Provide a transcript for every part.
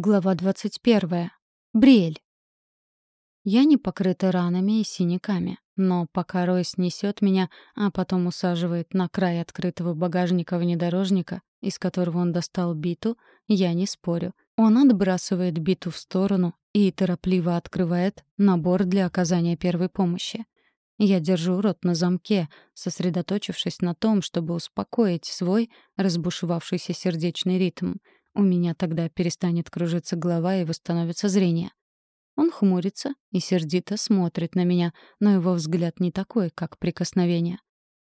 Глава 21. Бриэль. Я не покрыта ранами и синяками, но пока Ройс несет меня, а потом усаживает на край открытого багажника внедорожника, из которого он достал биту, я не спорю. Он отбрасывает биту в сторону и торопливо открывает набор для оказания первой помощи. Я держу рот на замке, сосредоточившись на том, чтобы успокоить свой разбушевавшийся сердечный ритм — у меня тогда перестанет кружиться голова и восстановится зрение. Он хмурится и сердито смотрит на меня, но его взгляд не такой, как прикосновение.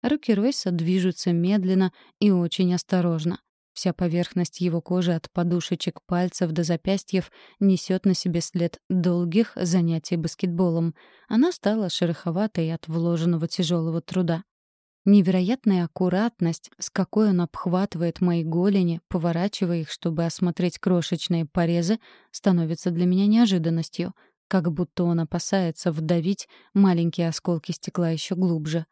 Руки Ройса движутся медленно и очень осторожно. Вся поверхность его кожи от подушечек пальцев до запястьев несет на себе след долгих занятий баскетболом. Она стала шероховатой от вложенного тяжелого труда. Невероятная аккуратность, с какой он обхватывает мои голени, поворачивая их, чтобы осмотреть крошечные порезы, становится для меня неожиданностью, как будто он опасается вдавить маленькие осколки стекла еще глубже.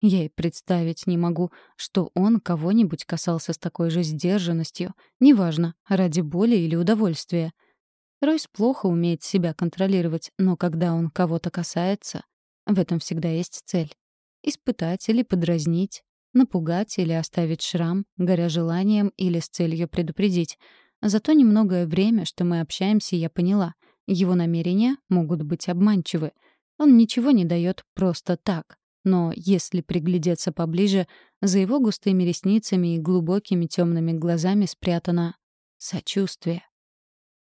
Я и представить не могу, что он кого-нибудь касался с такой же сдержанностью, неважно, ради боли или удовольствия. Ройс плохо умеет себя контролировать, но когда он кого-то касается, в этом всегда есть цель. Испытать или подразнить, напугать или оставить шрам, горя желанием или с целью предупредить. За то немногое время, что мы общаемся, я поняла, его намерения могут быть обманчивы. Он ничего не дает просто так. Но если приглядеться поближе, за его густыми ресницами и глубокими темными глазами спрятано сочувствие.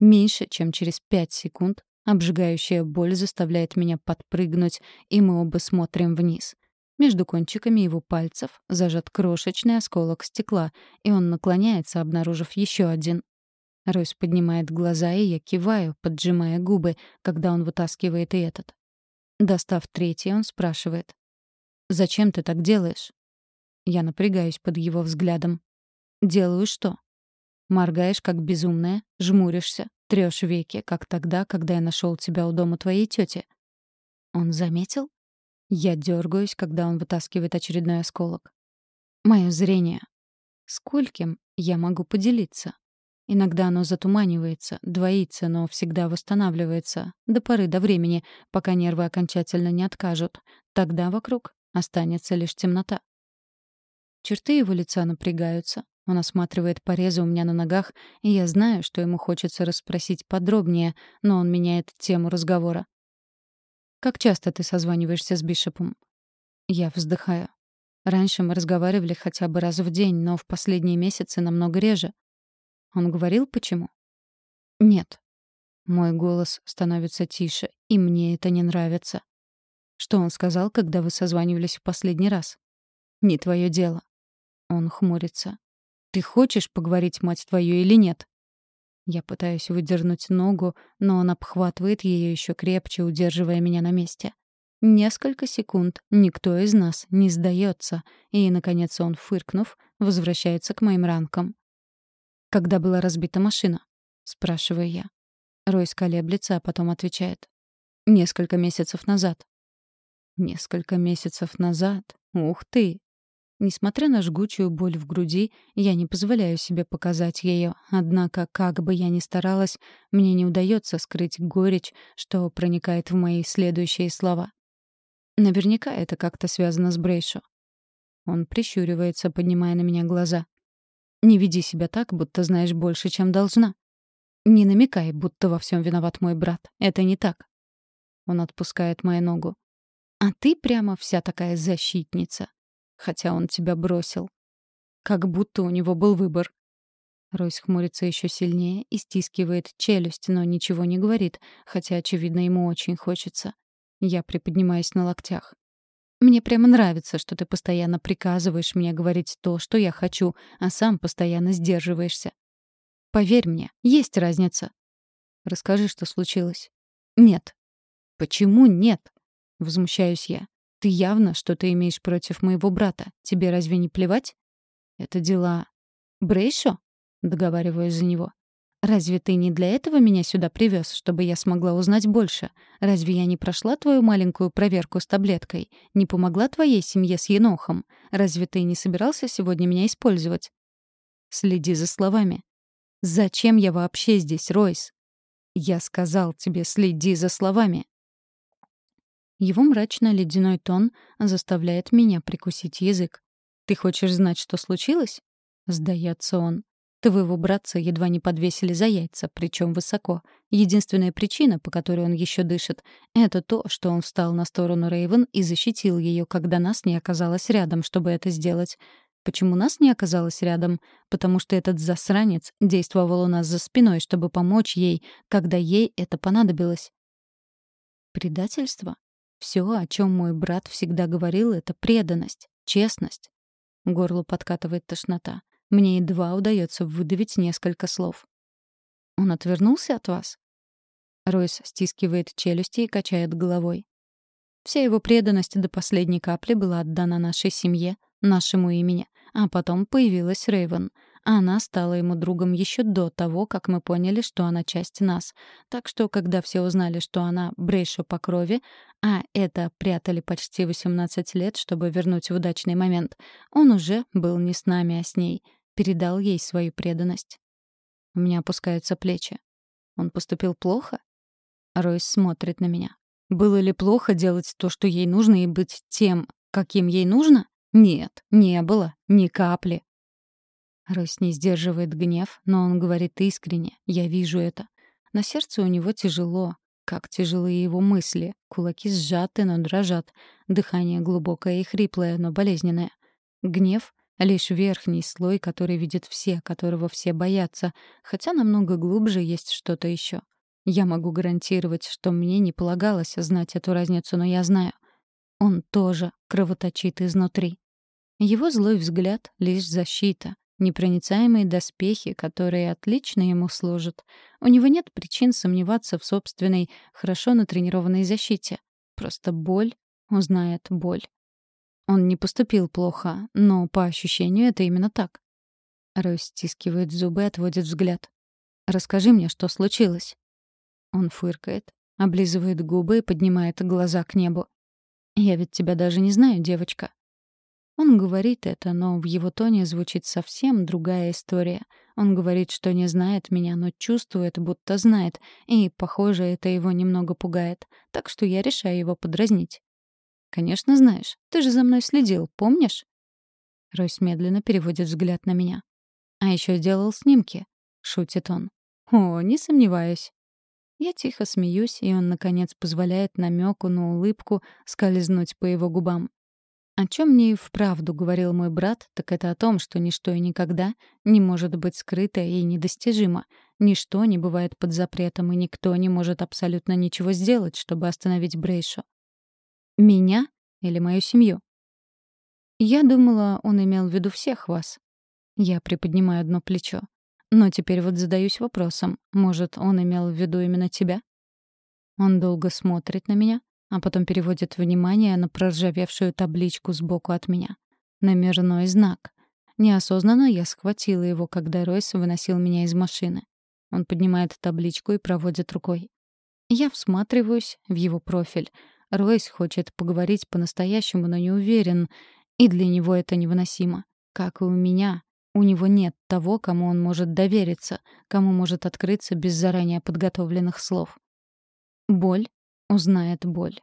Меньше, чем через пять секунд, обжигающая боль заставляет меня подпрыгнуть, и мы оба смотрим вниз. Между кончиками его пальцев зажат крошечный осколок стекла, и он наклоняется, обнаружив еще один. Ройс поднимает глаза, и я киваю, поджимая губы, когда он вытаскивает и этот. Достав третий, он спрашивает. «Зачем ты так делаешь?» Я напрягаюсь под его взглядом. «Делаю что?» Моргаешь, как безумная, жмуришься, трёшь веки, как тогда, когда я нашел тебя у дома твоей тети. Он заметил? Я дергаюсь, когда он вытаскивает очередной осколок. Мое зрение. Скольким я могу поделиться? Иногда оно затуманивается, двоится, но всегда восстанавливается. До поры до времени, пока нервы окончательно не откажут. Тогда вокруг останется лишь темнота. Черты его лица напрягаются. Он осматривает порезы у меня на ногах, и я знаю, что ему хочется расспросить подробнее, но он меняет тему разговора. Как часто ты созваниваешься с Бишопом? Я вздыхаю. Раньше мы разговаривали хотя бы раз в день, но в последние месяцы намного реже. Он говорил, почему? Нет. Мой голос становится тише, и мне это не нравится. Что он сказал, когда вы созванивались в последний раз? Не твое дело. Он хмурится. Ты хочешь поговорить, мать твою, или нет? Я пытаюсь выдернуть ногу, но он обхватывает ее еще крепче, удерживая меня на месте. Несколько секунд никто из нас не сдается, и, наконец, он, фыркнув, возвращается к моим ранкам. «Когда была разбита машина?» — спрашиваю я. Ройс колеблется, а потом отвечает. «Несколько месяцев назад». «Несколько месяцев назад? Ух ты! Несмотря на жгучую боль в груди, я не позволяю себе показать ее. Однако, как бы я ни старалась, мне не удается скрыть горечь, что проникает в мои следующие слова. Наверняка это как-то связано с Брейшо. Он прищуривается, поднимая на меня глаза. «Не веди себя так, будто знаешь больше, чем должна. Не намекай, будто во всем виноват мой брат. Это не так». Он отпускает мою ногу. «А ты прямо вся такая защитница хотя он тебя бросил. Как будто у него был выбор. Ройс хмурится еще сильнее и стискивает челюсть, но ничего не говорит, хотя, очевидно, ему очень хочется. Я приподнимаюсь на локтях. «Мне прямо нравится, что ты постоянно приказываешь мне говорить то, что я хочу, а сам постоянно сдерживаешься. Поверь мне, есть разница. Расскажи, что случилось». «Нет». «Почему нет?» — возмущаюсь я. Ты явно что-то имеешь против моего брата. Тебе разве не плевать? Это дела... Брейшо? Договариваюсь за него. Разве ты не для этого меня сюда привез, чтобы я смогла узнать больше? Разве я не прошла твою маленькую проверку с таблеткой? Не помогла твоей семье с енохом? Разве ты не собирался сегодня меня использовать? Следи за словами. Зачем я вообще здесь, Ройс? Я сказал тебе, следи за словами. Его мрачно-ледяной тон заставляет меня прикусить язык. «Ты хочешь знать, что случилось?» — сдается он. Твоего братца едва не подвесили за яйца, причем высоко. Единственная причина, по которой он еще дышит, это то, что он встал на сторону Рейвен и защитил ее, когда нас не оказалось рядом, чтобы это сделать. Почему нас не оказалось рядом? Потому что этот засранец действовал у нас за спиной, чтобы помочь ей, когда ей это понадобилось. Предательство? Все, о чем мой брат всегда говорил, это преданность, честность. Горло подкатывает тошнота. Мне едва удается выдавить несколько слов. «Он отвернулся от вас?» Ройс стискивает челюсти и качает головой. Вся его преданность до последней капли была отдана нашей семье, нашему имени, а потом появилась Рейвен — она стала ему другом еще до того, как мы поняли, что она часть нас. Так что, когда все узнали, что она Брейшо по крови, а это прятали почти 18 лет, чтобы вернуть в удачный момент, он уже был не с нами, а с ней. Передал ей свою преданность. У меня опускаются плечи. Он поступил плохо? Ройс смотрит на меня. Было ли плохо делать то, что ей нужно, и быть тем, каким ей нужно? Нет, не было. Ни капли. Рось не сдерживает гнев, но он говорит искренне. Я вижу это. На сердце у него тяжело. Как тяжелые его мысли. Кулаки сжаты, но дрожат. Дыхание глубокое и хриплое, но болезненное. Гнев — лишь верхний слой, который видят все, которого все боятся. Хотя намного глубже есть что-то еще. Я могу гарантировать, что мне не полагалось знать эту разницу, но я знаю. Он тоже кровоточит изнутри. Его злой взгляд — лишь защита непроницаемые доспехи, которые отлично ему служат. У него нет причин сомневаться в собственной, хорошо натренированной защите. Просто боль узнает боль. Он не поступил плохо, но по ощущению это именно так. Рой стискивает зубы и отводит взгляд. «Расскажи мне, что случилось?» Он фыркает, облизывает губы и поднимает глаза к небу. «Я ведь тебя даже не знаю, девочка. Он говорит это, но в его тоне звучит совсем другая история. Он говорит, что не знает меня, но чувствует, будто знает, и, похоже, это его немного пугает. Так что я решаю его подразнить. «Конечно знаешь. Ты же за мной следил, помнишь?» Ройс медленно переводит взгляд на меня. «А еще делал снимки», — шутит он. «О, не сомневаюсь». Я тихо смеюсь, и он, наконец, позволяет намеку на улыбку скользнуть по его губам. О чем мне и вправду говорил мой брат, так это о том, что ничто и никогда не может быть скрыто и недостижимо. Ничто не бывает под запретом, и никто не может абсолютно ничего сделать, чтобы остановить Брейшу. Меня или мою семью? Я думала, он имел в виду всех вас. Я приподнимаю одно плечо. Но теперь вот задаюсь вопросом, может, он имел в виду именно тебя? Он долго смотрит на меня, а потом переводит внимание на проржавевшую табличку сбоку от меня. Номерной знак. Неосознанно я схватила его, когда Ройс выносил меня из машины. Он поднимает табличку и проводит рукой. Я всматриваюсь в его профиль. Ройс хочет поговорить по-настоящему, но не уверен, и для него это невыносимо. Как и у меня. У него нет того, кому он может довериться, кому может открыться без заранее подготовленных слов. Боль узнает боль.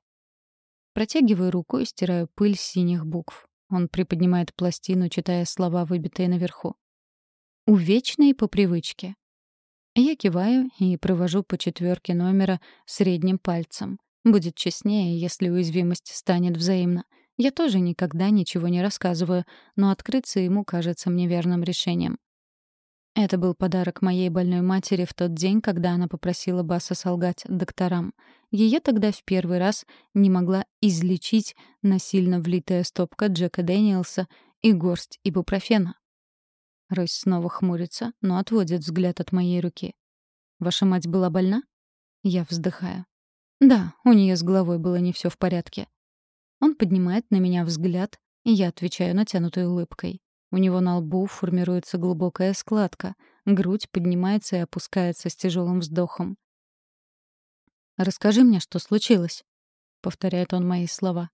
Протягиваю руку и стираю пыль синих букв. Он приподнимает пластину, читая слова, выбитые наверху. «Увечный по привычке». Я киваю и провожу по четверке номера средним пальцем. Будет честнее, если уязвимость станет взаимна. Я тоже никогда ничего не рассказываю, но открыться ему кажется мне верным решением. Это был подарок моей больной матери в тот день, когда она попросила Баса солгать докторам. Ее тогда в первый раз не могла излечить насильно влитая стопка Джека Дэниелса и горсть ибупрофена. Ройс снова хмурится, но отводит взгляд от моей руки. «Ваша мать была больна?» Я вздыхаю. «Да, у нее с головой было не все в порядке». Он поднимает на меня взгляд, и я отвечаю натянутой улыбкой. У него на лбу формируется глубокая складка, грудь поднимается и опускается с тяжелым вздохом. «Расскажи мне, что случилось», — повторяет он мои слова.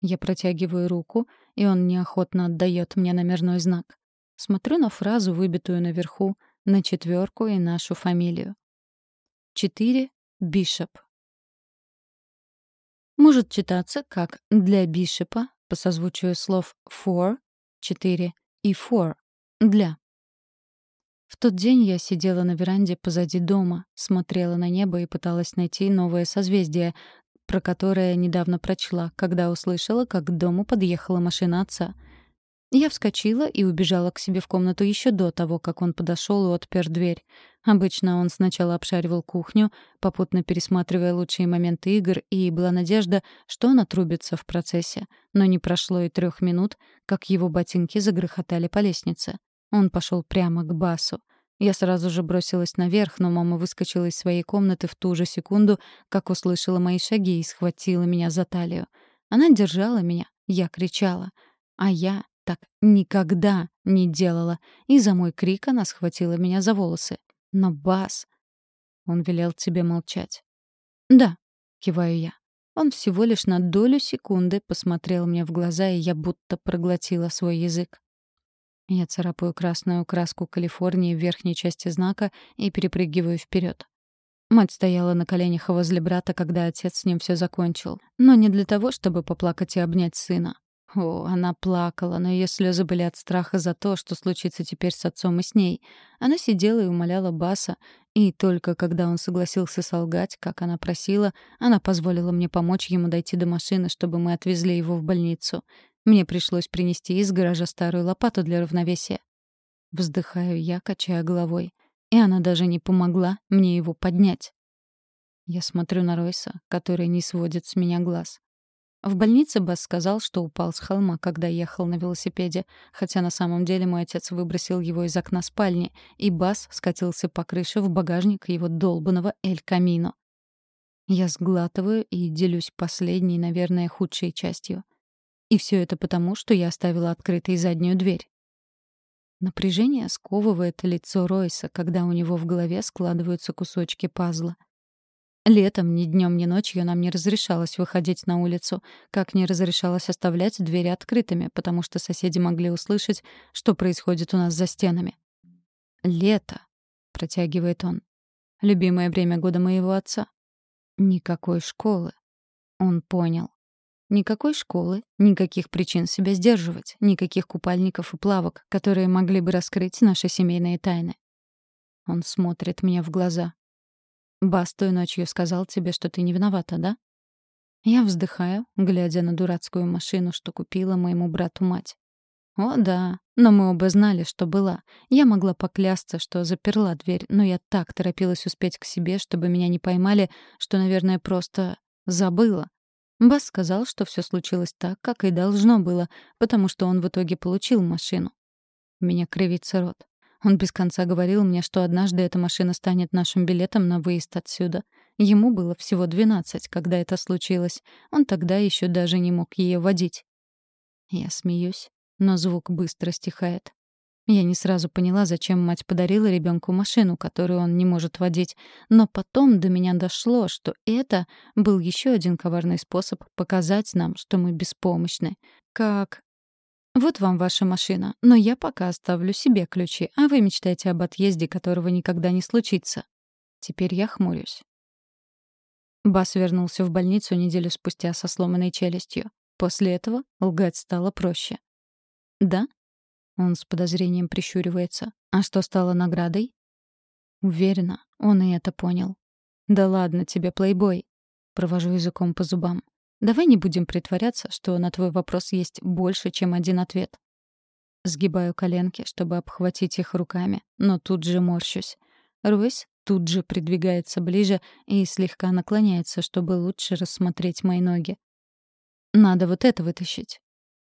Я протягиваю руку, и он неохотно отдает мне номерной знак. Смотрю на фразу, выбитую наверху, на четверку и нашу фамилию. 4. Бишоп. Может читаться как «для бишопа» по созвучию слов «for» — «четыре» и «for» — «для». В тот день я сидела на веранде позади дома, смотрела на небо и пыталась найти новое созвездие, про которое недавно прочла, когда услышала, как к дому подъехала машина отца — я вскочила и убежала к себе в комнату еще до того, как он подошел и отпер дверь. Обычно он сначала обшаривал кухню, попутно пересматривая лучшие моменты игр, и была надежда, что он отрубится в процессе. Но не прошло и трех минут, как его ботинки загрохотали по лестнице. Он пошел прямо к басу. Я сразу же бросилась наверх, но мама выскочила из своей комнаты в ту же секунду, как услышала мои шаги и схватила меня за талию. Она держала меня, я кричала. А я так никогда не делала, и за мой крик она схватила меня за волосы. Но Бас... Он велел тебе молчать. «Да», — киваю я. Он всего лишь на долю секунды посмотрел мне в глаза, и я будто проглотила свой язык. Я царапаю красную краску Калифорнии в верхней части знака и перепрыгиваю вперед. Мать стояла на коленях возле брата, когда отец с ним все закончил. Но не для того, чтобы поплакать и обнять сына. О, она плакала, но ее слезы были от страха за то, что случится теперь с отцом и с ней. Она сидела и умоляла Баса, и только когда он согласился солгать, как она просила, она позволила мне помочь ему дойти до машины, чтобы мы отвезли его в больницу. Мне пришлось принести из гаража старую лопату для равновесия. Вздыхаю я, качая головой. И она даже не помогла мне его поднять. Я смотрю на Ройса, который не сводит с меня глаз. В больнице Бас сказал, что упал с холма, когда ехал на велосипеде, хотя на самом деле мой отец выбросил его из окна спальни, и Бас скатился по крыше в багажник его долбанного Эль Камино. Я сглатываю и делюсь последней, наверное, худшей частью. И все это потому, что я оставила открытой заднюю дверь. Напряжение сковывает лицо Ройса, когда у него в голове складываются кусочки пазла. Летом ни днем, ни ночью нам не разрешалось выходить на улицу, как не разрешалось оставлять двери открытыми, потому что соседи могли услышать, что происходит у нас за стенами. «Лето», — протягивает он. «Любимое время года моего отца». «Никакой школы». Он понял. Никакой школы, никаких причин себя сдерживать, никаких купальников и плавок, которые могли бы раскрыть наши семейные тайны. Он смотрит мне в глаза. Бас той ночью сказал тебе, что ты не виновата, да? Я вздыхаю, глядя на дурацкую машину, что купила моему брату мать. О, да, но мы оба знали, что была. Я могла поклясться, что заперла дверь, но я так торопилась успеть к себе, чтобы меня не поймали, что, наверное, просто забыла. Бас сказал, что все случилось так, как и должно было, потому что он в итоге получил машину. У меня кривится рот. Он без конца говорил мне, что однажды эта машина станет нашим билетом на выезд отсюда. Ему было всего 12, когда это случилось. Он тогда еще даже не мог ее водить. Я смеюсь, но звук быстро стихает. Я не сразу поняла, зачем мать подарила ребенку машину, которую он не может водить, но потом до меня дошло, что это был еще один коварный способ показать нам, что мы беспомощны. Как вот вам ваша машина, но я пока оставлю себе ключи, а вы мечтаете об отъезде, которого никогда не случится. Теперь я хмурюсь. Бас вернулся в больницу неделю спустя со сломанной челюстью. После этого лгать стало проще. «Да?» Он с подозрением прищуривается. «А что стало наградой?» Уверена, он и это понял. «Да ладно тебе, плейбой!» Провожу языком по зубам. Давай не будем притворяться, что на твой вопрос есть больше, чем один ответ. Сгибаю коленки, чтобы обхватить их руками, но тут же морщусь. Ройс тут же придвигается ближе и слегка наклоняется, чтобы лучше рассмотреть мои ноги. Надо вот это вытащить.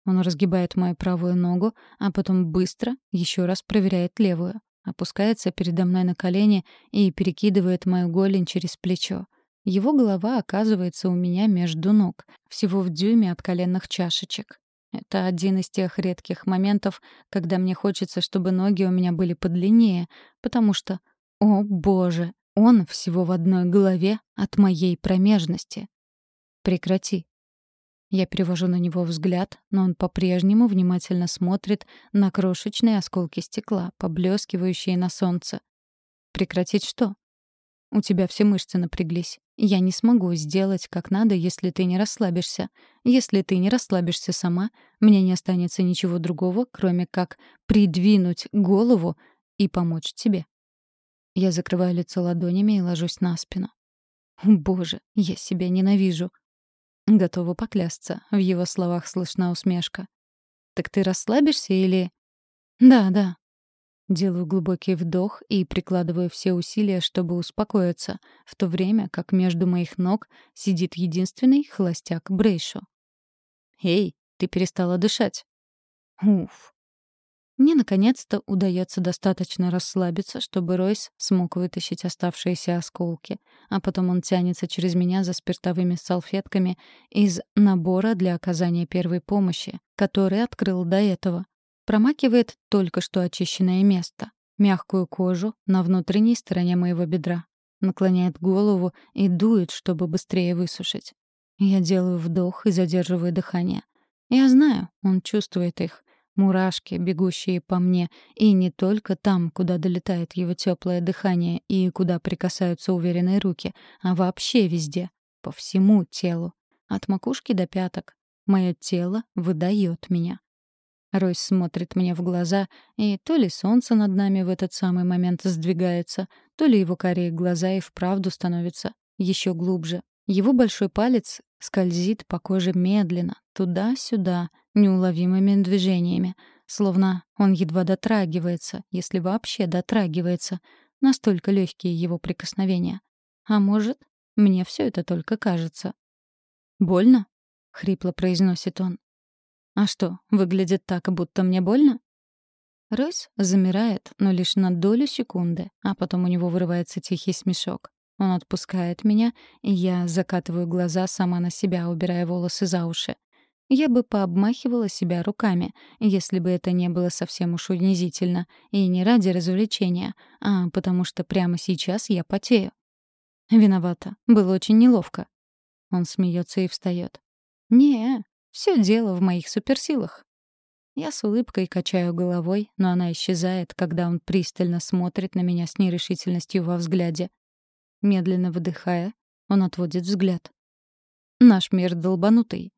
Он разгибает мою правую ногу, а потом быстро еще раз проверяет левую. Опускается передо мной на колени и перекидывает мою голень через плечо. Его голова оказывается у меня между ног, всего в дюйме от коленных чашечек. Это один из тех редких моментов, когда мне хочется, чтобы ноги у меня были подлиннее, потому что, о боже, он всего в одной голове от моей промежности. Прекрати. Я перевожу на него взгляд, но он по-прежнему внимательно смотрит на крошечные осколки стекла, поблескивающие на солнце. Прекратить что? У тебя все мышцы напряглись. Я не смогу сделать как надо, если ты не расслабишься. Если ты не расслабишься сама, мне не останется ничего другого, кроме как придвинуть голову и помочь тебе. Я закрываю лицо ладонями и ложусь на спину. Боже, я себя ненавижу. Готова поклясться. В его словах слышна усмешка. «Так ты расслабишься или...» «Да, да». Делаю глубокий вдох и прикладываю все усилия, чтобы успокоиться, в то время как между моих ног сидит единственный холостяк Брейшо. «Эй, ты перестала дышать». Уф, мне, наконец-то, удается достаточно расслабиться, чтобы Ройс смог вытащить оставшиеся осколки, а потом он тянется через меня за спиртовыми салфетками из набора для оказания первой помощи, который открыл до этого. Промакивает только что очищенное место, мягкую кожу на внутренней стороне моего бедра. Наклоняет голову и дует, чтобы быстрее высушить. Я делаю вдох и задерживаю дыхание. Я знаю, он чувствует их — Мурашки, бегущие по мне, и не только там, куда долетает его теплое дыхание и куда прикасаются уверенные руки, а вообще везде, по всему телу, от макушки до пяток. Мое тело выдает меня. Ройс смотрит мне в глаза, и то ли солнце над нами в этот самый момент сдвигается, то ли его карие глаза и вправду становятся еще глубже. Его большой палец скользит по коже медленно, туда-сюда, неуловимыми движениями, словно он едва дотрагивается, если вообще дотрагивается. Настолько легкие его прикосновения. А может, мне все это только кажется. «Больно?» — хрипло произносит он. «А что, выглядит так, будто мне больно?» Ройс замирает, но лишь на долю секунды, а потом у него вырывается тихий смешок. Он отпускает меня, и я закатываю глаза сама на себя, убирая волосы за уши. Я бы пообмахивала себя руками, если бы это не было совсем уж унизительно, и не ради развлечения, а потому что прямо сейчас я потею. Виновата. Было очень неловко. Он смеется и встает. Не, все дело в моих суперсилах. Я с улыбкой качаю головой, но она исчезает, когда он пристально смотрит на меня с нерешительностью во взгляде. Медленно выдыхая, он отводит взгляд. Наш мир долбанутый.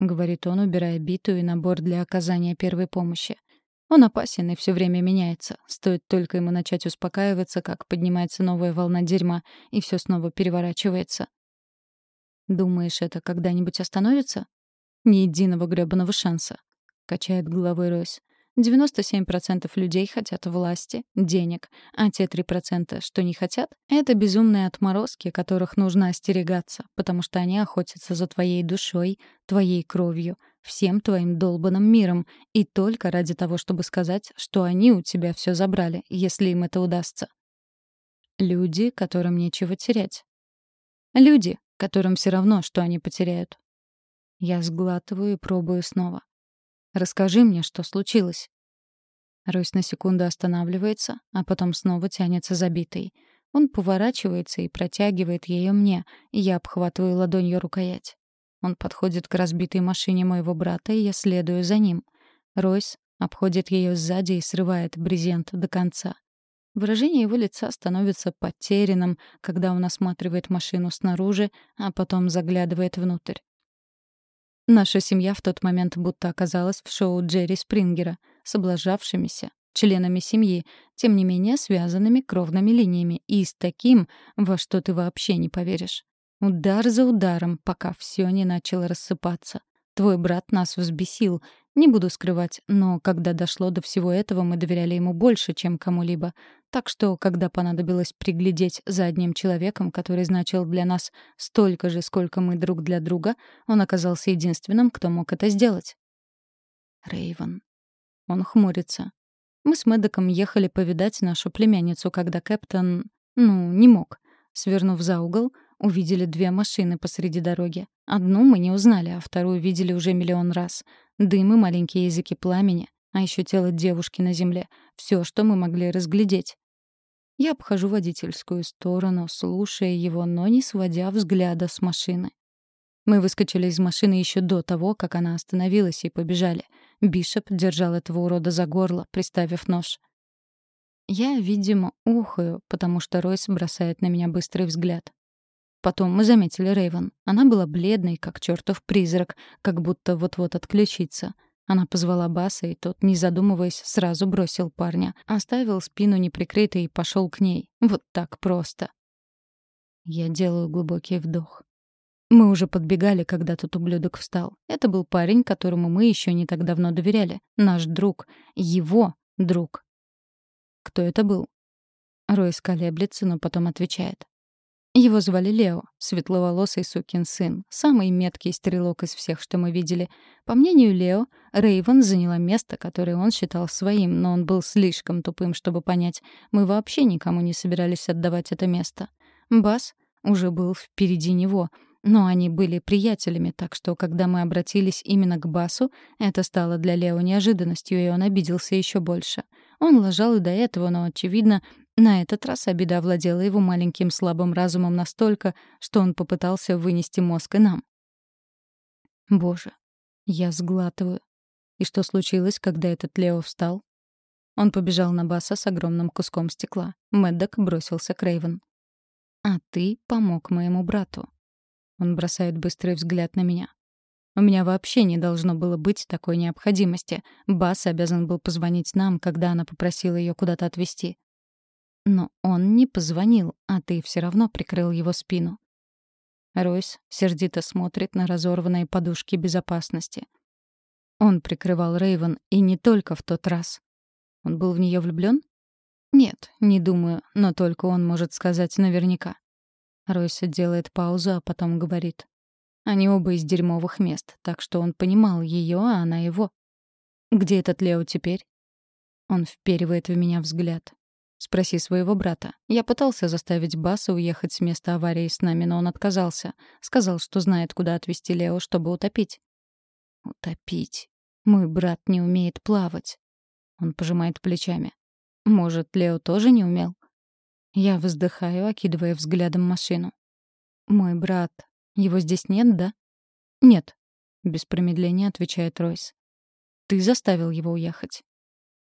— говорит он, убирая биту и набор для оказания первой помощи. Он опасен и все время меняется. Стоит только ему начать успокаиваться, как поднимается новая волна дерьма, и все снова переворачивается. «Думаешь, это когда-нибудь остановится?» «Ни единого грёбаного шанса», — качает головой Ройс. 97% людей хотят власти, денег, а те 3%, что не хотят, это безумные отморозки, которых нужно остерегаться, потому что они охотятся за твоей душой, твоей кровью, всем твоим долбанным миром, и только ради того, чтобы сказать, что они у тебя все забрали, если им это удастся. Люди, которым нечего терять. Люди, которым все равно, что они потеряют. Я сглатываю и пробую снова. Расскажи мне, что случилось». Рось на секунду останавливается, а потом снова тянется забитый. Он поворачивается и протягивает ее мне, и я обхватываю ладонью рукоять. Он подходит к разбитой машине моего брата, и я следую за ним. Ройс обходит ее сзади и срывает брезент до конца. Выражение его лица становится потерянным, когда он осматривает машину снаружи, а потом заглядывает внутрь. Наша семья в тот момент будто оказалась в шоу Джерри Спрингера с облажавшимися членами семьи, тем не менее связанными кровными линиями и с таким, во что ты вообще не поверишь. Удар за ударом, пока все не начало рассыпаться. Твой брат нас взбесил, не буду скрывать, но когда дошло до всего этого, мы доверяли ему больше, чем кому-либо. Так что, когда понадобилось приглядеть за одним человеком, который значил для нас столько же, сколько мы друг для друга, он оказался единственным, кто мог это сделать. Рейвен. Он хмурится. Мы с Мэддоком ехали повидать нашу племянницу, когда Кэптон... ну, не мог. Свернув за угол, увидели две машины посреди дороги. Одну мы не узнали, а вторую видели уже миллион раз. Дым и маленькие языки пламени, а еще тело девушки на земле. Все, что мы могли разглядеть. Я обхожу водительскую сторону, слушая его, но не сводя взгляда с машины. Мы выскочили из машины еще до того, как она остановилась, и побежали. Бишоп держал этого урода за горло, приставив нож. Я, видимо, ухаю, потому что Ройс бросает на меня быстрый взгляд. Потом мы заметили Рейвен. Она была бледной, как чертов призрак, как будто вот-вот отключится. Она позвала Баса, и тот, не задумываясь, сразу бросил парня. Оставил спину неприкрытой и пошел к ней. Вот так просто. Я делаю глубокий вдох. Мы уже подбегали, когда тот ублюдок встал. Это был парень, которому мы еще не так давно доверяли. Наш друг. Его друг. Кто это был? Ройс колеблется, но потом отвечает. Его звали Лео, светловолосый сукин сын, самый меткий стрелок из всех, что мы видели. По мнению Лео, Рейвен заняла место, которое он считал своим, но он был слишком тупым, чтобы понять. Мы вообще никому не собирались отдавать это место. Бас уже был впереди него — но они были приятелями, так что, когда мы обратились именно к Басу, это стало для Лео неожиданностью, и он обиделся еще больше. Он лажал и до этого, но, очевидно, на этот раз обида овладела его маленьким слабым разумом настолько, что он попытался вынести мозг и нам. Боже, я сглатываю. И что случилось, когда этот Лео встал? Он побежал на Баса с огромным куском стекла. Мэддок бросился к Рейвен. «А ты помог моему брату», он бросает быстрый взгляд на меня. У меня вообще не должно было быть такой необходимости. Бас обязан был позвонить нам, когда она попросила ее куда-то отвезти. Но он не позвонил, а ты все равно прикрыл его спину. Ройс сердито смотрит на разорванные подушки безопасности. Он прикрывал Рейвен, и не только в тот раз. Он был в нее влюблен? Нет, не думаю, но только он может сказать наверняка. Ройса делает паузу, а потом говорит. Они оба из дерьмовых мест, так что он понимал ее, а она его. «Где этот Лео теперь?» Он вперивает в меня взгляд. «Спроси своего брата. Я пытался заставить Баса уехать с места аварии с нами, но он отказался. Сказал, что знает, куда отвезти Лео, чтобы утопить». «Утопить? Мой брат не умеет плавать». Он пожимает плечами. «Может, Лео тоже не умел?» Я вздыхаю, окидывая взглядом машину. «Мой брат. Его здесь нет, да?» «Нет», — без промедления отвечает Ройс. «Ты заставил его уехать».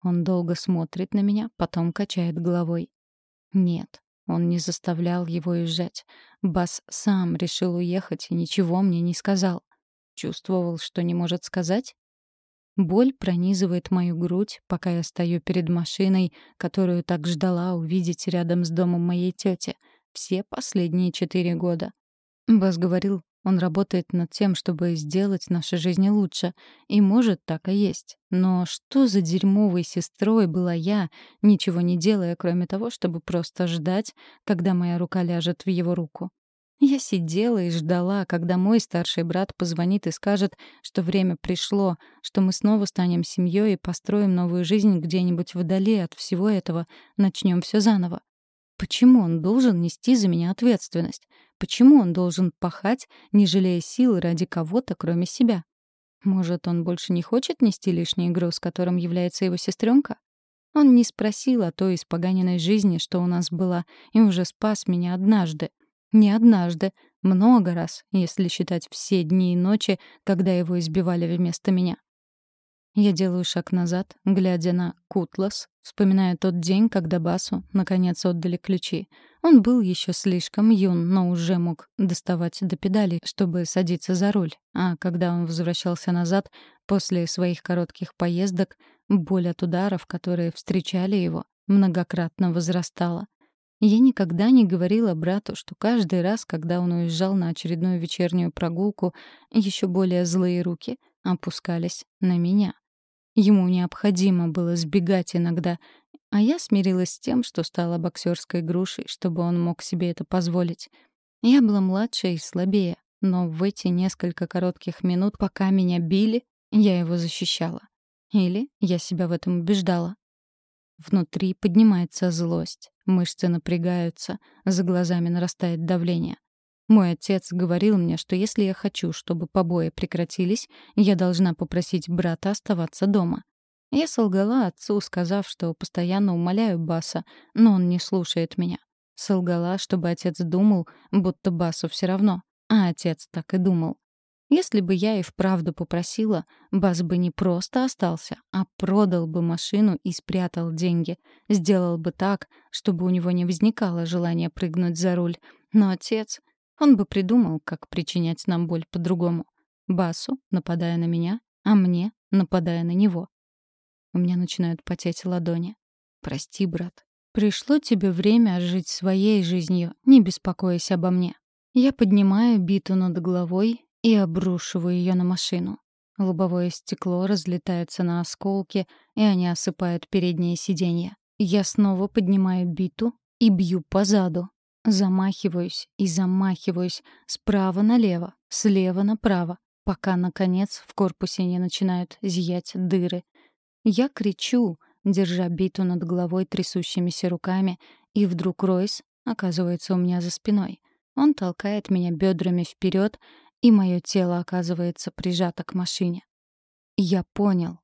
Он долго смотрит на меня, потом качает головой. «Нет, он не заставлял его уезжать. Бас сам решил уехать и ничего мне не сказал. Чувствовал, что не может сказать? Боль пронизывает мою грудь, пока я стою перед машиной, которую так ждала увидеть рядом с домом моей тети. Все последние четыре года. Бас говорил, он работает над тем, чтобы сделать наши жизни лучше. И может, так и есть. Но что за дерьмовой сестрой была я, ничего не делая, кроме того, чтобы просто ждать, когда моя рука ляжет в его руку? Я сидела и ждала, когда мой старший брат позвонит и скажет, что время пришло, что мы снова станем семьей и построим новую жизнь где-нибудь вдали от всего этого, начнем все заново. Почему он должен нести за меня ответственность? Почему он должен пахать, не жалея сил ради кого-то, кроме себя? Может, он больше не хочет нести лишний груз, которым является его сестренка? Он не спросил о той испоганенной жизни, что у нас была, и уже спас меня однажды. Не однажды, много раз, если считать все дни и ночи, когда его избивали вместо меня. Я делаю шаг назад, глядя на Кутлас, вспоминая тот день, когда Басу наконец отдали ключи. Он был еще слишком юн, но уже мог доставать до педалей, чтобы садиться за руль. А когда он возвращался назад после своих коротких поездок, боль от ударов, которые встречали его, многократно возрастала. Я никогда не говорила брату, что каждый раз, когда он уезжал на очередную вечернюю прогулку, еще более злые руки опускались на меня. Ему необходимо было сбегать иногда, а я смирилась с тем, что стала боксерской грушей, чтобы он мог себе это позволить. Я была младше и слабее, но в эти несколько коротких минут, пока меня били, я его защищала. Или я себя в этом убеждала. Внутри поднимается злость. Мышцы напрягаются, за глазами нарастает давление. Мой отец говорил мне, что если я хочу, чтобы побои прекратились, я должна попросить брата оставаться дома. Я солгала отцу, сказав, что постоянно умоляю Баса, но он не слушает меня. Солгала, чтобы отец думал, будто Басу все равно. А отец так и думал. Если бы я и вправду попросила, Бас бы не просто остался, а продал бы машину и спрятал деньги. Сделал бы так, чтобы у него не возникало желания прыгнуть за руль. Но отец... Он бы придумал, как причинять нам боль по-другому. Басу, нападая на меня, а мне, нападая на него. У меня начинают потеть ладони. «Прости, брат. Пришло тебе время жить своей жизнью, не беспокоясь обо мне». Я поднимаю биту над головой и обрушиваю ее на машину. Лобовое стекло разлетается на осколки, и они осыпают переднее сиденье. Я снова поднимаю биту и бью по заду. Замахиваюсь и замахиваюсь справа налево, слева направо, пока, наконец, в корпусе не начинают зиять дыры. Я кричу, держа биту над головой трясущимися руками, и вдруг Ройс оказывается у меня за спиной. Он толкает меня бедрами вперед, и мое тело оказывается прижато к машине. Я понял.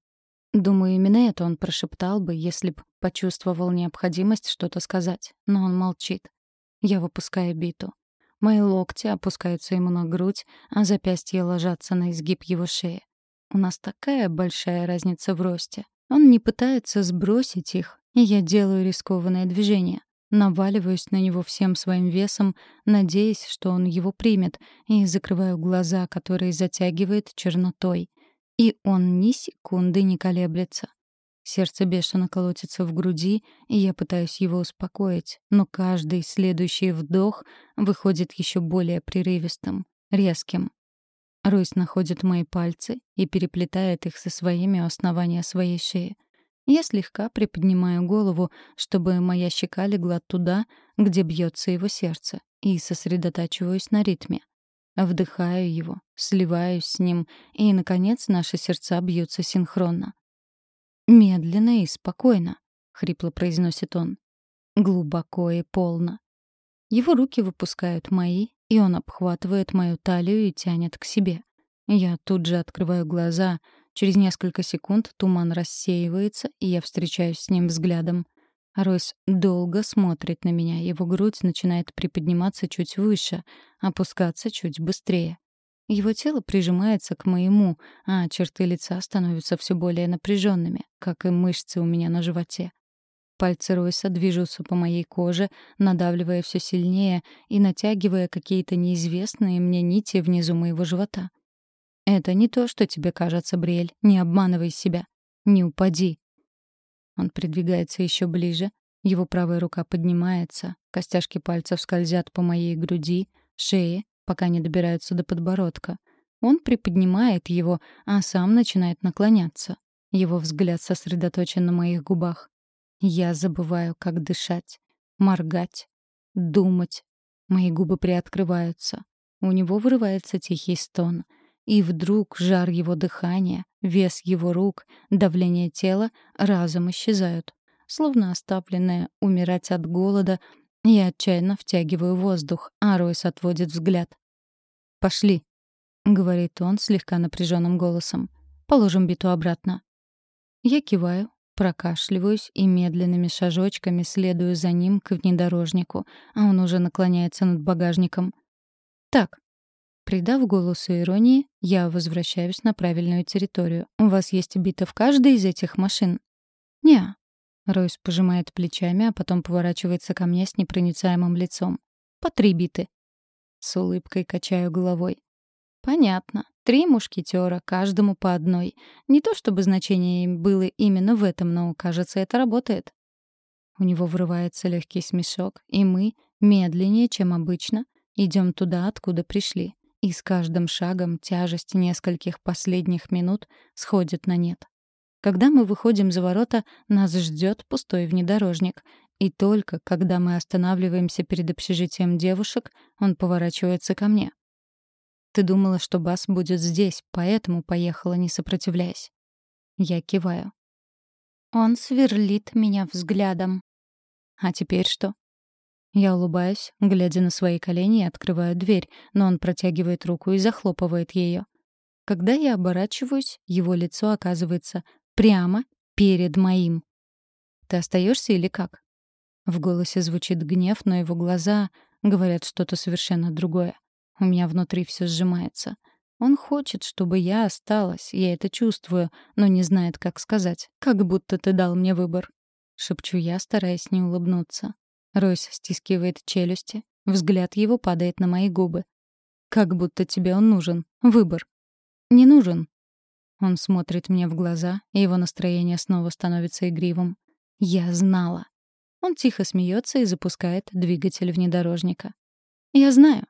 Думаю, именно это он прошептал бы, если б почувствовал необходимость что-то сказать, но он молчит. Я выпускаю биту. Мои локти опускаются ему на грудь, а запястья ложатся на изгиб его шеи. У нас такая большая разница в росте. Он не пытается сбросить их, и я делаю рискованное движение. Наваливаюсь на него всем своим весом, надеясь, что он его примет, и закрываю глаза, которые затягивает чернотой. И он ни секунды не колеблется. Сердце бешено колотится в груди, и я пытаюсь его успокоить, но каждый следующий вдох выходит еще более прерывистым, резким. Ройс находит мои пальцы и переплетает их со своими у основания своей шеи. Я слегка приподнимаю голову, чтобы моя щека легла туда, где бьется его сердце, и сосредотачиваюсь на ритме. Вдыхаю его, сливаюсь с ним, и, наконец, наши сердца бьются синхронно. «Медленно и спокойно», — хрипло произносит он. «Глубоко и полно». Его руки выпускают мои, и он обхватывает мою талию и тянет к себе. Я тут же открываю глаза. Через несколько секунд туман рассеивается, и я встречаюсь с ним взглядом. Ройс долго смотрит на меня, его грудь начинает приподниматься чуть выше, опускаться чуть быстрее. Его тело прижимается к моему, а черты лица становятся все более напряженными, как и мышцы у меня на животе. Пальцы Ройса движутся по моей коже, надавливая все сильнее и натягивая какие-то неизвестные мне нити внизу моего живота. «Это не то, что тебе кажется, Бриэль. Не обманывай себя. Не упади». Он придвигается еще ближе. Его правая рука поднимается. Костяшки пальцев скользят по моей груди, шее, пока не добираются до подбородка. Он приподнимает его, а сам начинает наклоняться. Его взгляд сосредоточен на моих губах. Я забываю, как дышать, моргать, думать. Мои губы приоткрываются. У него вырывается тихий стон. И вдруг жар его дыхания, вес его рук, давление тела разом исчезают. Словно оставленная умирать от голода, я отчаянно втягиваю воздух, а Ройс отводит взгляд. «Пошли», — говорит он слегка напряженным голосом. «Положим биту обратно». Я киваю, прокашливаюсь и медленными шажочками следую за ним к внедорожнику, а он уже наклоняется над багажником. «Так». Придав голосу иронии, я возвращаюсь на правильную территорию. «У вас есть бита в каждой из этих машин?» «Не, Ройс пожимает плечами, а потом поворачивается ко мне с непроницаемым лицом. «По три биты». С улыбкой качаю головой. «Понятно. Три мушкетера, каждому по одной. Не то чтобы значение им было именно в этом, но, кажется, это работает». У него вырывается легкий смешок, и мы, медленнее, чем обычно, идем туда, откуда пришли. И с каждым шагом тяжесть нескольких последних минут сходит на нет. Когда мы выходим за ворота, нас ждет пустой внедорожник. И только когда мы останавливаемся перед общежитием девушек, он поворачивается ко мне. «Ты думала, что Бас будет здесь, поэтому поехала, не сопротивляясь». Я киваю. Он сверлит меня взглядом. «А теперь что?» Я улыбаюсь, глядя на свои колени и открываю дверь, но он протягивает руку и захлопывает ее. Когда я оборачиваюсь, его лицо оказывается Прямо перед моим. «Ты остаешься или как?» В голосе звучит гнев, но его глаза говорят что-то совершенно другое. У меня внутри все сжимается. Он хочет, чтобы я осталась, я это чувствую, но не знает, как сказать. Как будто ты дал мне выбор. Шепчу я, стараясь не улыбнуться. Ройс стискивает челюсти. Взгляд его падает на мои губы. Как будто тебе он нужен. Выбор. Не нужен. Он смотрит мне в глаза, и его настроение снова становится игривым. Я знала. Он тихо смеется и запускает двигатель внедорожника. Я знаю.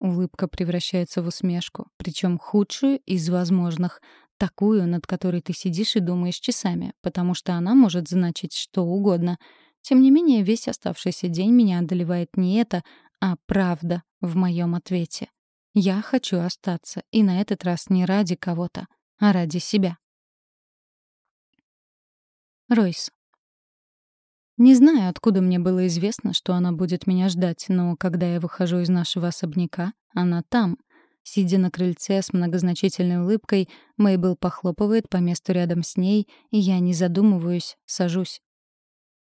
Улыбка превращается в усмешку, причем худшую из возможных, такую, над которой ты сидишь и думаешь часами, потому что она может значить что угодно. Тем не менее, весь оставшийся день меня одолевает не это, а правда в моем ответе. Я хочу остаться, и на этот раз не ради кого-то, а ради себя. Ройс. Не знаю, откуда мне было известно, что она будет меня ждать, но когда я выхожу из нашего особняка, она там. Сидя на крыльце с многозначительной улыбкой, Мейбл похлопывает по месту рядом с ней, и я, не задумываюсь, сажусь.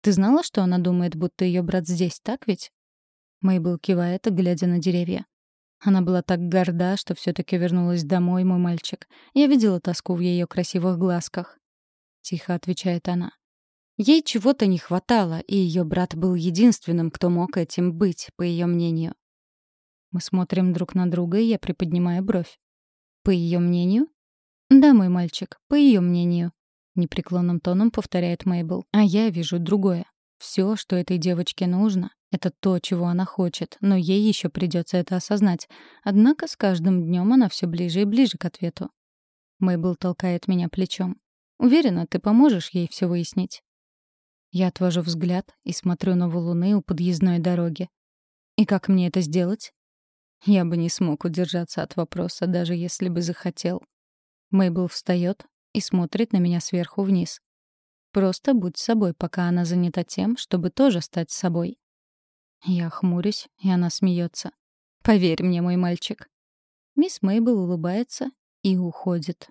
«Ты знала, что она думает, будто ее брат здесь, так ведь?» Мейбл кивает, глядя на деревья. Она была так горда, что все таки вернулась домой, мой мальчик. Я видела тоску в ее красивых глазках. Тихо отвечает она. Ей чего-то не хватало, и ее брат был единственным, кто мог этим быть, по ее мнению. Мы смотрим друг на друга, и я приподнимаю бровь. По ее мнению? Да, мой мальчик, по ее мнению. Непреклонным тоном повторяет Мейбл. А я вижу другое. Все, что этой девочке нужно, это то, чего она хочет, но ей еще придется это осознать. Однако с каждым днем она все ближе и ближе к ответу. Мейбл толкает меня плечом. Уверена, ты поможешь ей все выяснить. Я отвожу взгляд и смотрю на валуны у подъездной дороги. И как мне это сделать? Я бы не смог удержаться от вопроса, даже если бы захотел. Мейбл встает и смотрит на меня сверху вниз. Просто будь собой, пока она занята тем, чтобы тоже стать собой. Я хмурюсь, и она смеется. Поверь мне, мой мальчик. Мисс Мейбл улыбается и уходит.